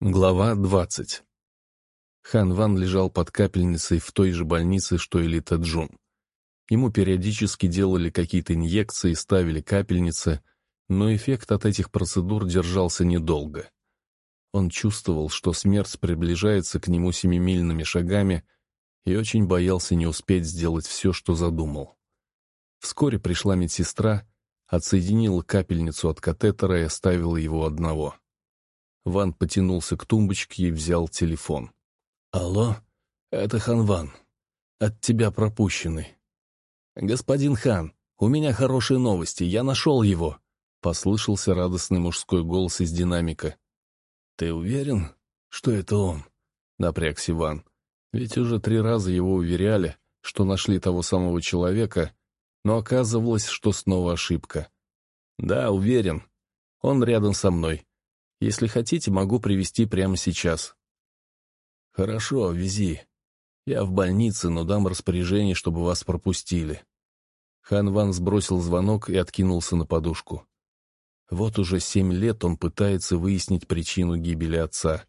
Глава 20 Хан Ван лежал под капельницей в той же больнице, что и Ли Джун. Ему периодически делали какие-то инъекции, ставили капельницы, но эффект от этих процедур держался недолго. Он чувствовал, что смерть приближается к нему семимильными шагами и очень боялся не успеть сделать все, что задумал. Вскоре пришла медсестра, отсоединила капельницу от катетера и оставила его одного. Ван потянулся к тумбочке и взял телефон. «Алло, это Хан Ван. От тебя пропущенный». «Господин Хан, у меня хорошие новости, я нашел его», — послышался радостный мужской голос из динамика. «Ты уверен, что это он?» — напрягся Ван. Ведь уже три раза его уверяли, что нашли того самого человека, но оказывалось, что снова ошибка. «Да, уверен. Он рядом со мной. Если хотите, могу привести прямо сейчас». «Хорошо, вези. Я в больнице, но дам распоряжение, чтобы вас пропустили». Хан Ван сбросил звонок и откинулся на подушку. Вот уже семь лет он пытается выяснить причину гибели отца.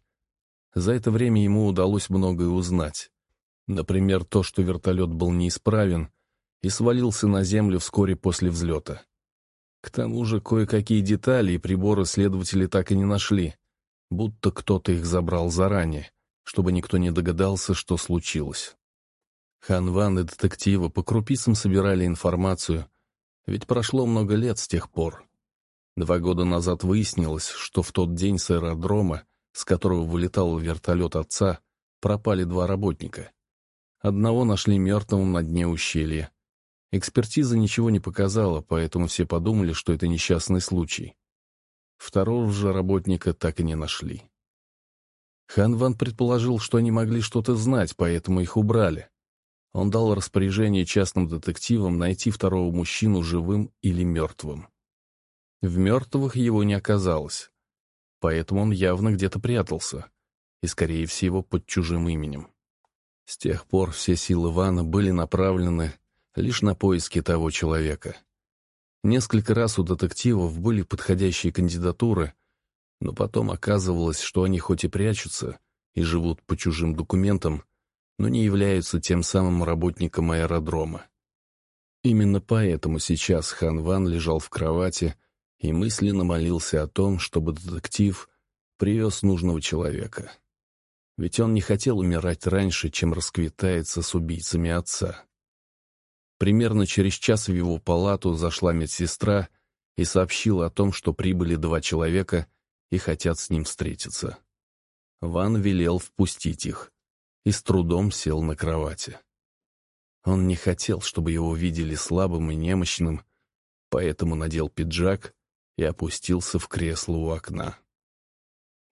За это время ему удалось многое узнать. Например, то, что вертолет был неисправен и свалился на землю вскоре после взлета. К тому же кое-какие детали и приборы следователи так и не нашли, будто кто-то их забрал заранее, чтобы никто не догадался, что случилось. Ханван и детективы по крупицам собирали информацию, ведь прошло много лет с тех пор. Два года назад выяснилось, что в тот день с аэродрома, с которого вылетал вертолет отца, пропали два работника. Одного нашли мертвым на дне ущелья, Экспертиза ничего не показала, поэтому все подумали, что это несчастный случай. Второго же работника так и не нашли. Хан Ван предположил, что они могли что-то знать, поэтому их убрали. Он дал распоряжение частным детективам найти второго мужчину живым или мертвым. В мертвых его не оказалось, поэтому он явно где-то прятался, и, скорее всего, под чужим именем. С тех пор все силы Вана были направлены лишь на поиски того человека. Несколько раз у детективов были подходящие кандидатуры, но потом оказывалось, что они хоть и прячутся и живут по чужим документам, но не являются тем самым работником аэродрома. Именно поэтому сейчас Хан Ван лежал в кровати и мысленно молился о том, чтобы детектив привез нужного человека. Ведь он не хотел умирать раньше, чем расквитается с убийцами отца. Примерно через час в его палату зашла медсестра и сообщила о том, что прибыли два человека и хотят с ним встретиться. Ван велел впустить их и с трудом сел на кровати. Он не хотел, чтобы его видели слабым и немощным, поэтому надел пиджак и опустился в кресло у окна.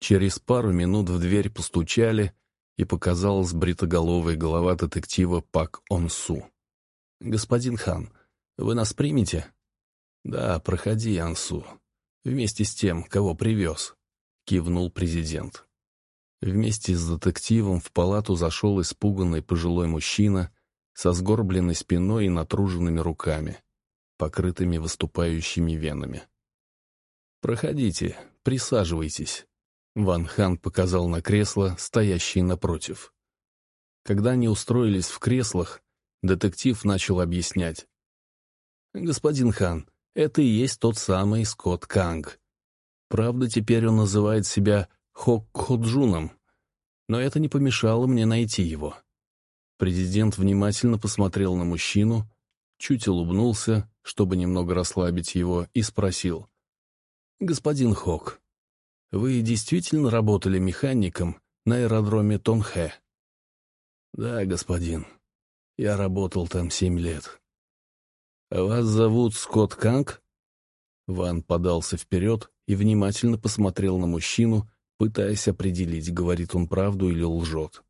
Через пару минут в дверь постучали, и показалась бритоголовая голова детектива Пак Онсу. «Господин хан, вы нас примете?» «Да, проходи, Ансу. Вместе с тем, кого привез», — кивнул президент. Вместе с детективом в палату зашел испуганный пожилой мужчина со сгорбленной спиной и натруженными руками, покрытыми выступающими венами. «Проходите, присаживайтесь», — Ван Хан показал на кресло, стоящее напротив. Когда они устроились в креслах, Детектив начал объяснять. «Господин Хан, это и есть тот самый Скотт Канг. Правда, теперь он называет себя Хокходжуном, но это не помешало мне найти его». Президент внимательно посмотрел на мужчину, чуть улыбнулся, чтобы немного расслабить его, и спросил. «Господин Хок, вы действительно работали механиком на аэродроме Тонхэ?» «Да, господин», я работал там семь лет. «Вас зовут Скотт Канг?» Ван подался вперед и внимательно посмотрел на мужчину, пытаясь определить, говорит он правду или лжет.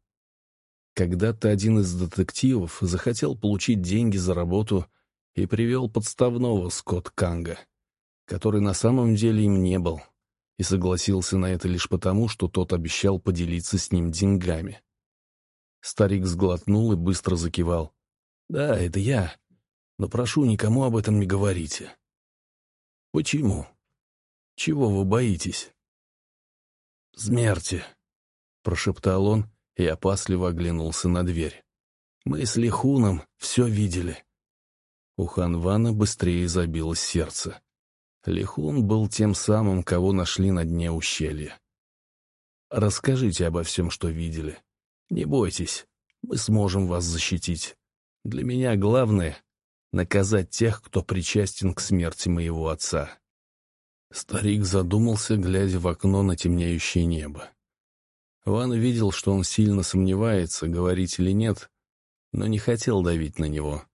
Когда-то один из детективов захотел получить деньги за работу и привел подставного Скотт Канга, который на самом деле им не был, и согласился на это лишь потому, что тот обещал поделиться с ним деньгами. Старик сглотнул и быстро закивал. «Да, это я. Но прошу, никому об этом не говорите». «Почему? Чего вы боитесь?» «Смерти», прошептал он и опасливо оглянулся на дверь. «Мы с Лихуном все видели». У Ханвана быстрее забилось сердце. Лихун был тем самым, кого нашли на дне ущелья. «Расскажите обо всем, что видели. Не бойтесь, мы сможем вас защитить. Для меня главное — наказать тех, кто причастен к смерти моего отца». Старик задумался, глядя в окно на темнеющее небо. Ван видел, что он сильно сомневается, говорить или нет, но не хотел давить на него.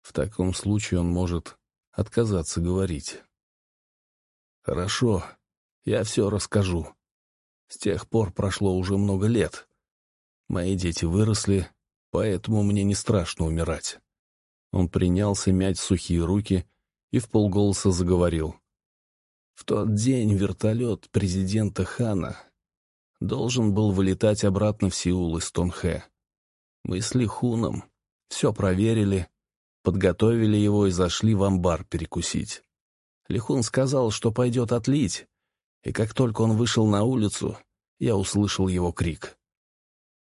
В таком случае он может отказаться говорить. «Хорошо, я все расскажу. С тех пор прошло уже много лет. Мои дети выросли, поэтому мне не страшно умирать». Он принялся мять сухие руки и в полголоса заговорил. В тот день вертолет президента Хана должен был вылетать обратно в Сеул из Тонхэ. Мы с Лихуном все проверили, подготовили его и зашли в амбар перекусить. Лихун сказал, что пойдет отлить, и как только он вышел на улицу, я услышал его крик.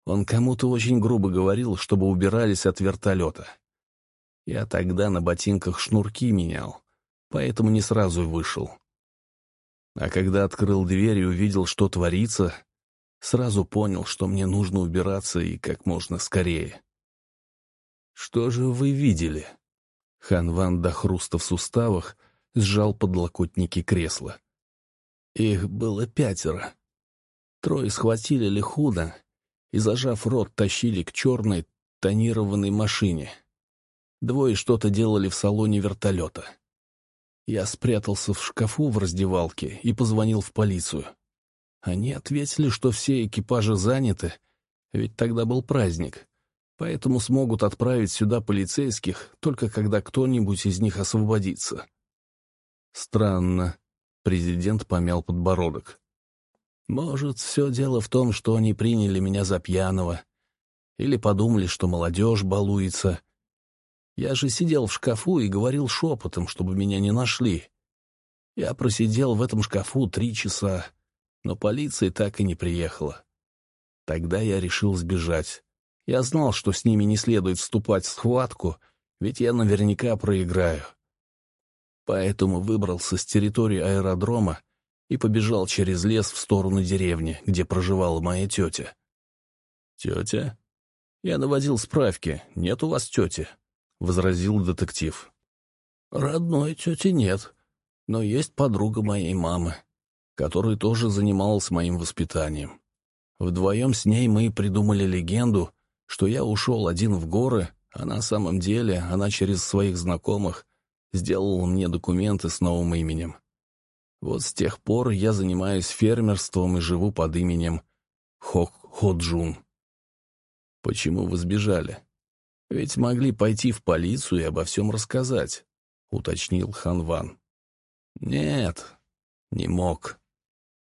Он кому-то очень грубо говорил, чтобы убирались от вертолета. Я тогда на ботинках шнурки менял, поэтому не сразу вышел. А когда открыл дверь и увидел, что творится, сразу понял, что мне нужно убираться и как можно скорее. «Что же вы видели?» Хан Ван до хруста в суставах сжал подлокотники кресла. Их было пятеро. Трое схватили Лихуда и, зажав рот, тащили к черной тонированной машине. Двое что-то делали в салоне вертолета. Я спрятался в шкафу в раздевалке и позвонил в полицию. Они ответили, что все экипажи заняты, ведь тогда был праздник, поэтому смогут отправить сюда полицейских, только когда кто-нибудь из них освободится. Странно. Президент помял подбородок. Может, все дело в том, что они приняли меня за пьяного. Или подумали, что молодежь балуется, я же сидел в шкафу и говорил шепотом, чтобы меня не нашли. Я просидел в этом шкафу три часа, но полиция так и не приехала. Тогда я решил сбежать. Я знал, что с ними не следует вступать в схватку, ведь я наверняка проиграю. Поэтому выбрался с территории аэродрома и побежал через лес в сторону деревни, где проживала моя тетя. «Тетя?» Я наводил справки. Нет у вас тети. — возразил детектив. «Родной тети нет, но есть подруга моей мамы, которая тоже занималась моим воспитанием. Вдвоем с ней мы придумали легенду, что я ушел один в горы, а на самом деле она через своих знакомых сделала мне документы с новым именем. Вот с тех пор я занимаюсь фермерством и живу под именем Хок Ходжун. Почему вы сбежали? Ведь могли пойти в полицию и обо всем рассказать, — уточнил Ханван. Нет, не мог.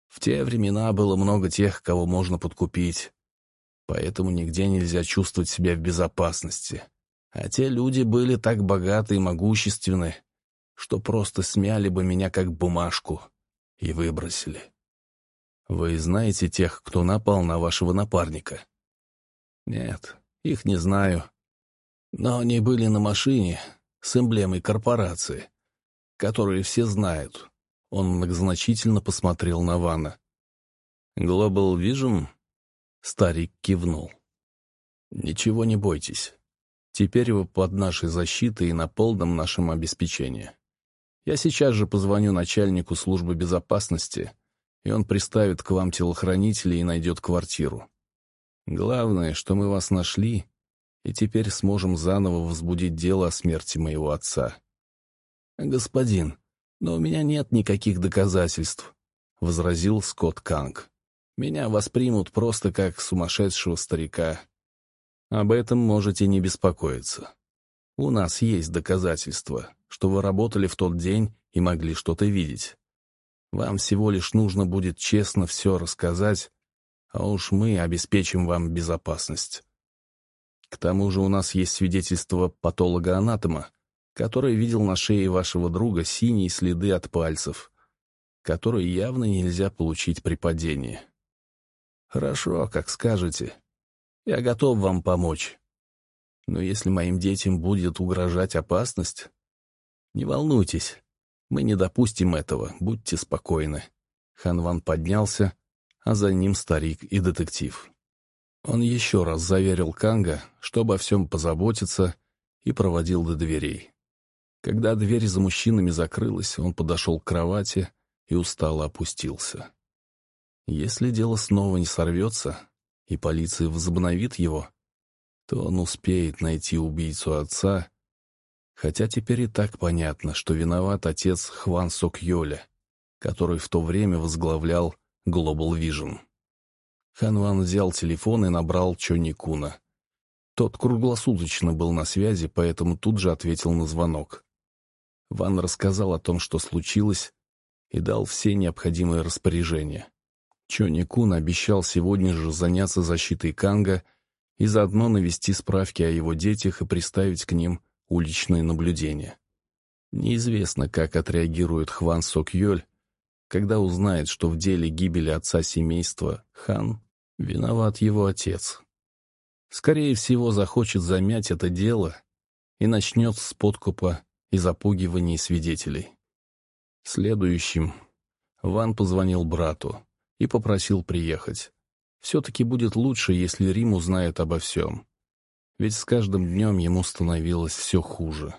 В те времена было много тех, кого можно подкупить, поэтому нигде нельзя чувствовать себя в безопасности. А те люди были так богаты и могущественны, что просто смяли бы меня как бумажку и выбросили. Вы знаете тех, кто напал на вашего напарника? Нет, их не знаю. Но они были на машине с эмблемой корпорации, которую все знают. Он многозначительно посмотрел на Вана. «Global Vision?» Старик кивнул. «Ничего не бойтесь. Теперь вы под нашей защитой и на полном нашем обеспечении. Я сейчас же позвоню начальнику службы безопасности, и он приставит к вам телохранителей и найдет квартиру. Главное, что мы вас нашли и теперь сможем заново возбудить дело о смерти моего отца. «Господин, но у меня нет никаких доказательств», — возразил Скотт Канг. «Меня воспримут просто как сумасшедшего старика. Об этом можете не беспокоиться. У нас есть доказательства, что вы работали в тот день и могли что-то видеть. Вам всего лишь нужно будет честно все рассказать, а уж мы обеспечим вам безопасность». К тому же у нас есть свидетельство патолога-анатома, который видел на шее вашего друга синие следы от пальцев, которые явно нельзя получить при падении. «Хорошо, как скажете. Я готов вам помочь. Но если моим детям будет угрожать опасность, не волнуйтесь, мы не допустим этого, будьте спокойны». Ханван поднялся, а за ним старик и детектив. Он еще раз заверил Канга, что обо всем позаботится, и проводил до дверей. Когда дверь за мужчинами закрылась, он подошел к кровати и устало опустился. Если дело снова не сорвется, и полиция возобновит его, то он успеет найти убийцу отца, хотя теперь и так понятно, что виноват отец Хван Сок Йоля, который в то время возглавлял Global Vision. Ханван взял телефон и набрал Чони Куна. Тот круглосуточно был на связи, поэтому тут же ответил на звонок. Ван рассказал о том, что случилось, и дал все необходимые распоряжения. Чони Кун обещал сегодня же заняться защитой Канга и заодно навести справки о его детях и приставить к ним уличные наблюдения. Неизвестно, как отреагирует Хван Сок Йоль, когда узнает, что в деле гибели отца семейства Хан виноват его отец. Скорее всего, захочет замять это дело и начнет с подкупа и запугивания свидетелей. Следующим Ван позвонил брату и попросил приехать. Все-таки будет лучше, если Рим узнает обо всем. Ведь с каждым днем ему становилось все хуже.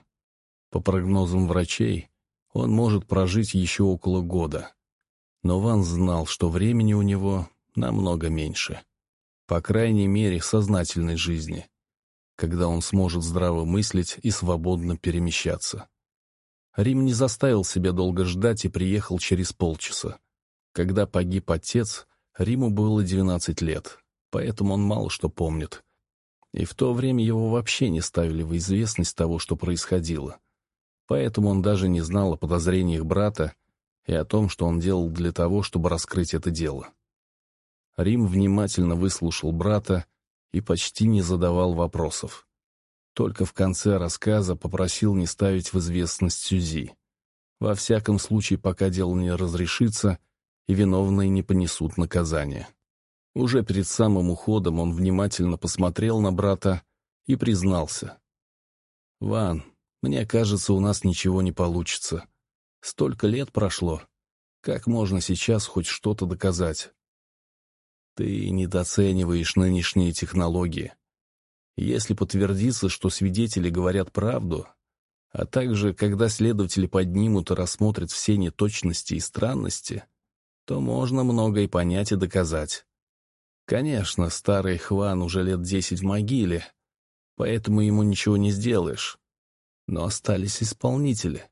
По прогнозам врачей, он может прожить еще около года. Но Ван знал, что времени у него намного меньше. По крайней мере, сознательной жизни, когда он сможет здраво мыслить и свободно перемещаться. Рим не заставил себя долго ждать и приехал через полчаса. Когда погиб отец, Риму было 12 лет, поэтому он мало что помнит. И в то время его вообще не ставили в известность того, что происходило. Поэтому он даже не знал о подозрениях брата и о том, что он делал для того, чтобы раскрыть это дело. Рим внимательно выслушал брата и почти не задавал вопросов. Только в конце рассказа попросил не ставить в известность Сюзи. Во всяком случае, пока дело не разрешится, и виновные не понесут наказания. Уже перед самым уходом он внимательно посмотрел на брата и признался. «Ван, мне кажется, у нас ничего не получится. Столько лет прошло. Как можно сейчас хоть что-то доказать? Ты недооцениваешь нынешние технологии. Если подтвердится, что свидетели говорят правду, а также, когда следователи поднимут и рассмотрят все неточности и странности, то можно многое понять и доказать. Конечно, старый Хван уже лет десять в могиле, поэтому ему ничего не сделаешь. Но остались исполнители.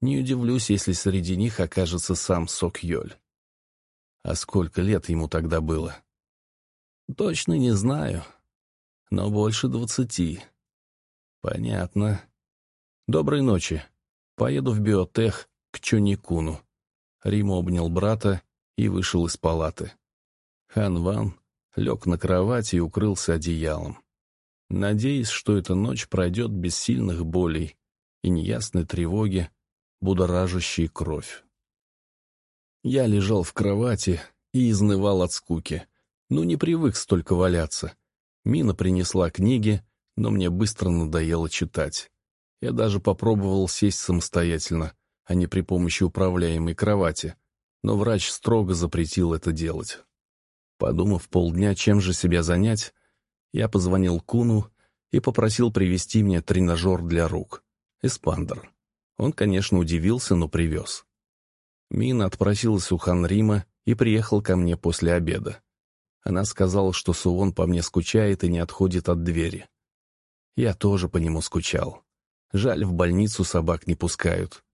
Не удивлюсь, если среди них окажется сам Сок Йоль. А сколько лет ему тогда было? Точно не знаю, но больше двадцати. Понятно. Доброй ночи. Поеду в биотех к Чоникуну. Рим обнял брата и вышел из палаты. Хан Ван лег на кровати и укрылся одеялом. Надеясь, что эта ночь пройдет без сильных болей и неясной тревоги, будоражащий кровь. Я лежал в кровати и изнывал от скуки. Ну, не привык столько валяться. Мина принесла книги, но мне быстро надоело читать. Я даже попробовал сесть самостоятельно, а не при помощи управляемой кровати, но врач строго запретил это делать. Подумав полдня, чем же себя занять, я позвонил Куну и попросил привезти мне тренажер для рук, эспандер. Он, конечно, удивился, но привез. Мина отпросилась у Ханрима и приехал ко мне после обеда. Она сказала, что Суон по мне скучает и не отходит от двери. Я тоже по нему скучал. Жаль, в больницу собак не пускают.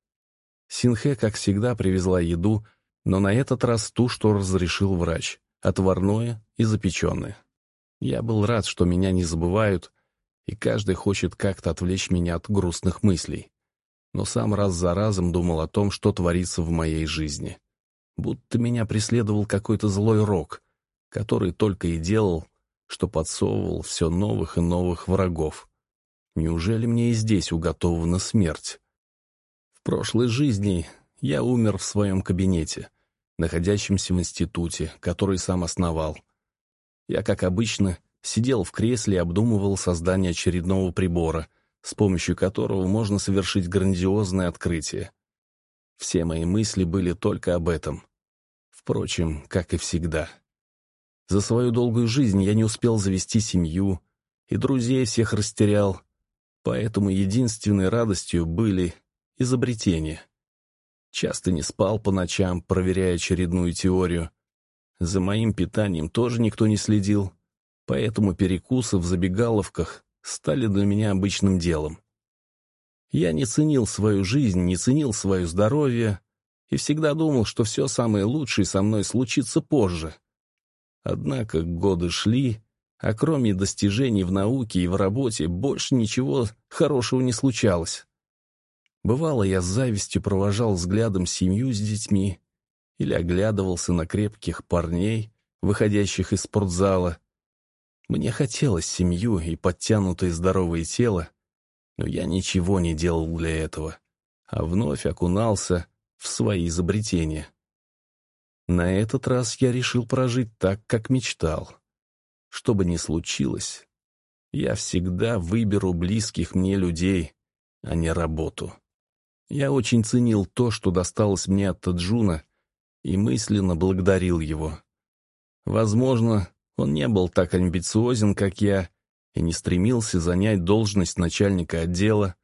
Синхэ, как всегда, привезла еду, но на этот раз ту, что разрешил врач, отварное и запеченное. Я был рад, что меня не забывают, и каждый хочет как-то отвлечь меня от грустных мыслей но сам раз за разом думал о том, что творится в моей жизни. Будто меня преследовал какой-то злой рок, который только и делал, что подсовывал все новых и новых врагов. Неужели мне и здесь уготована смерть? В прошлой жизни я умер в своем кабинете, находящемся в институте, который сам основал. Я, как обычно, сидел в кресле и обдумывал создание очередного прибора, с помощью которого можно совершить грандиозное открытие. Все мои мысли были только об этом. Впрочем, как и всегда. За свою долгую жизнь я не успел завести семью, и друзей всех растерял, поэтому единственной радостью были изобретения. Часто не спал по ночам, проверяя очередную теорию. За моим питанием тоже никто не следил, поэтому перекусы в забегаловках стали для меня обычным делом. Я не ценил свою жизнь, не ценил свое здоровье и всегда думал, что все самое лучшее со мной случится позже. Однако годы шли, а кроме достижений в науке и в работе больше ничего хорошего не случалось. Бывало, я с завистью провожал взглядом семью с детьми или оглядывался на крепких парней, выходящих из спортзала. Мне хотелось семью и подтянутое здоровое тело, но я ничего не делал для этого, а вновь окунался в свои изобретения. На этот раз я решил прожить так, как мечтал. Что бы ни случилось, я всегда выберу близких мне людей, а не работу. Я очень ценил то, что досталось мне от Таджуна, и мысленно благодарил его. Возможно, он не был так амбициозен, как я, и не стремился занять должность начальника отдела,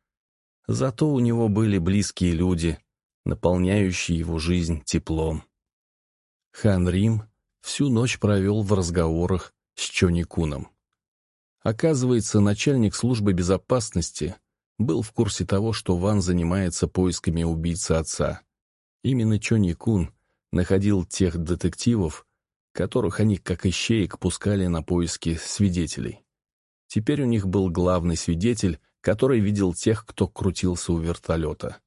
зато у него были близкие люди, наполняющие его жизнь теплом. Хан Рим всю ночь провел в разговорах с Чони Куном. Оказывается, начальник службы безопасности был в курсе того, что Ван занимается поисками убийцы отца. Именно Чони Кун находил тех детективов, которых они, как ищеек, пускали на поиски свидетелей. Теперь у них был главный свидетель, который видел тех, кто крутился у вертолета.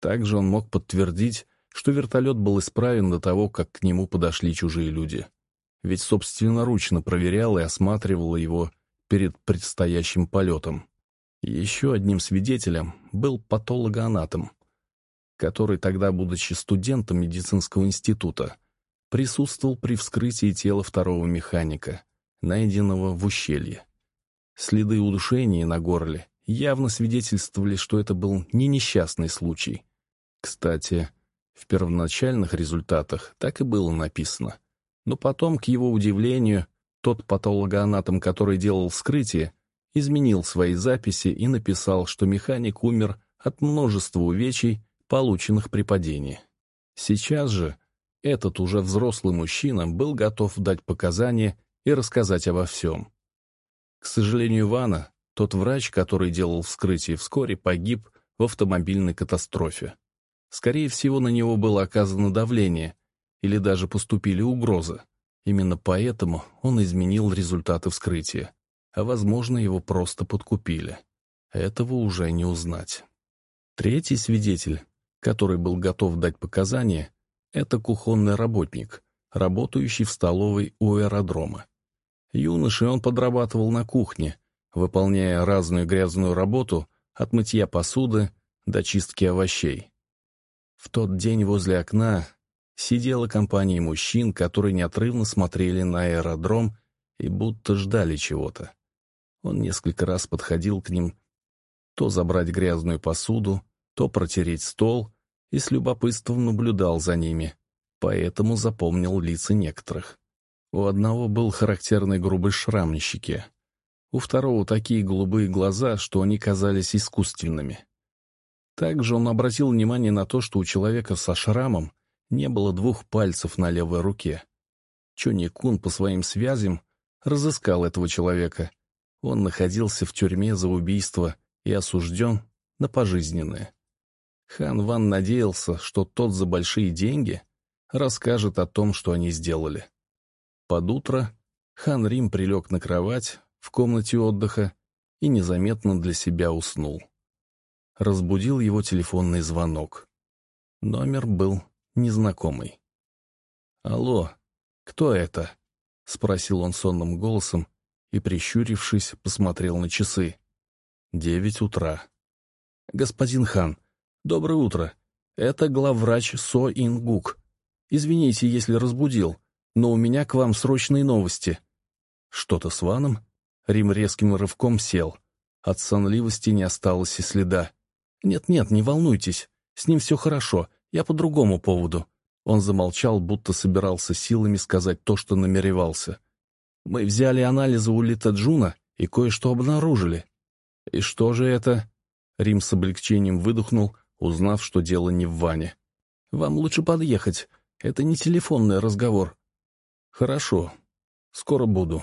Также он мог подтвердить, что вертолет был исправен до того, как к нему подошли чужие люди. Ведь собственноручно проверял и осматривал его перед предстоящим полетом. Еще одним свидетелем был патологоанатом, который тогда, будучи студентом медицинского института, присутствовал при вскрытии тела второго механика, найденного в ущелье. Следы удушения на горле явно свидетельствовали, что это был не несчастный случай. Кстати, в первоначальных результатах так и было написано. Но потом, к его удивлению, тот патологоанатом, который делал вскрытие, изменил свои записи и написал, что механик умер от множества увечий, полученных при падении. Сейчас же этот уже взрослый мужчина был готов дать показания и рассказать обо всем. К сожалению Вана, тот врач, который делал вскрытие, вскоре погиб в автомобильной катастрофе. Скорее всего, на него было оказано давление или даже поступили угрозы. Именно поэтому он изменил результаты вскрытия а, возможно, его просто подкупили. Этого уже не узнать. Третий свидетель, который был готов дать показания, это кухонный работник, работающий в столовой у аэродрома. Юношей он подрабатывал на кухне, выполняя разную грязную работу от мытья посуды до чистки овощей. В тот день возле окна сидела компания мужчин, которые неотрывно смотрели на аэродром и будто ждали чего-то. Он несколько раз подходил к ним, то забрать грязную посуду, то протереть стол, и с любопытством наблюдал за ними, поэтому запомнил лица некоторых. У одного был характерный грубый шрам на щеке. У второго такие голубые глаза, что они казались искусственными. Также он обратил внимание на то, что у человека со шрамом не было двух пальцев на левой руке. Чони Кун по своим связям разыскал этого человека он находился в тюрьме за убийство и осужден на пожизненное. Хан Ван надеялся, что тот за большие деньги расскажет о том, что они сделали. Под утро Хан Рим прилег на кровать в комнате отдыха и незаметно для себя уснул. Разбудил его телефонный звонок. Номер был незнакомый. «Алло, кто это?» — спросил он сонным голосом и, прищурившись, посмотрел на часы. Девять утра. «Господин хан, доброе утро. Это главврач Со Ингук. Извините, если разбудил, но у меня к вам срочные новости». «Что-то с Ваном?» Рим резким рывком сел. От сонливости не осталось и следа. «Нет-нет, не волнуйтесь. С ним все хорошо. Я по другому поводу». Он замолчал, будто собирался силами сказать то, что намеревался. «Мы взяли анализы у Лита Джуна и кое-что обнаружили». «И что же это?» Рим с облегчением выдохнул, узнав, что дело не в Ване. «Вам лучше подъехать. Это не телефонный разговор». «Хорошо. Скоро буду».